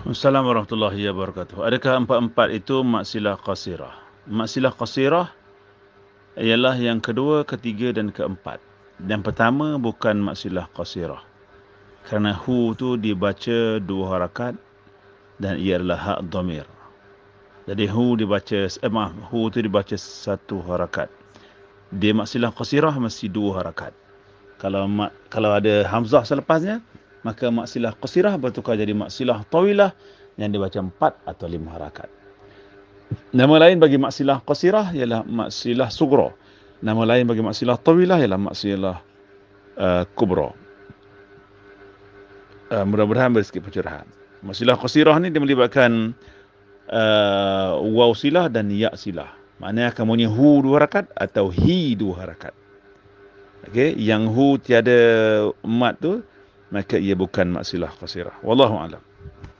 Assalamualaikum warahmatullahi wabarakatuh. Adakah empat-empat itu maksilah qasirah? Maksilah qasirah ialah yang kedua, ketiga dan keempat. Yang pertama bukan maksilah qasirah. Kerana hu tu dibaca dua harakat dan ia adalah hak dhamir. Jadi hu dibaca, eh maaf, hu tu dibaca satu harakat. Dia maksilah qasirah mesti dua harakat. Kalau kalau ada hamzah selepasnya, maka maksilah qasirah bertukar jadi maksilah tawilah yang dibaca empat atau lima harakat. Nama lain bagi maksilah qasirah ialah maksilah sugra. Nama lain bagi maksilah tawilah ialah maksilah uh, kubra. Uh, mudah-mudahan bersikit pencerahan. Maksilah qasirah ni dia melibatkan uh, waw silah dan ya silah. Maknanya akan bunyi hu dua harakat atau hi dua harakat. Okey, yang hu tiada mat tu maka ia bukan maksilah qasirah wallahu alam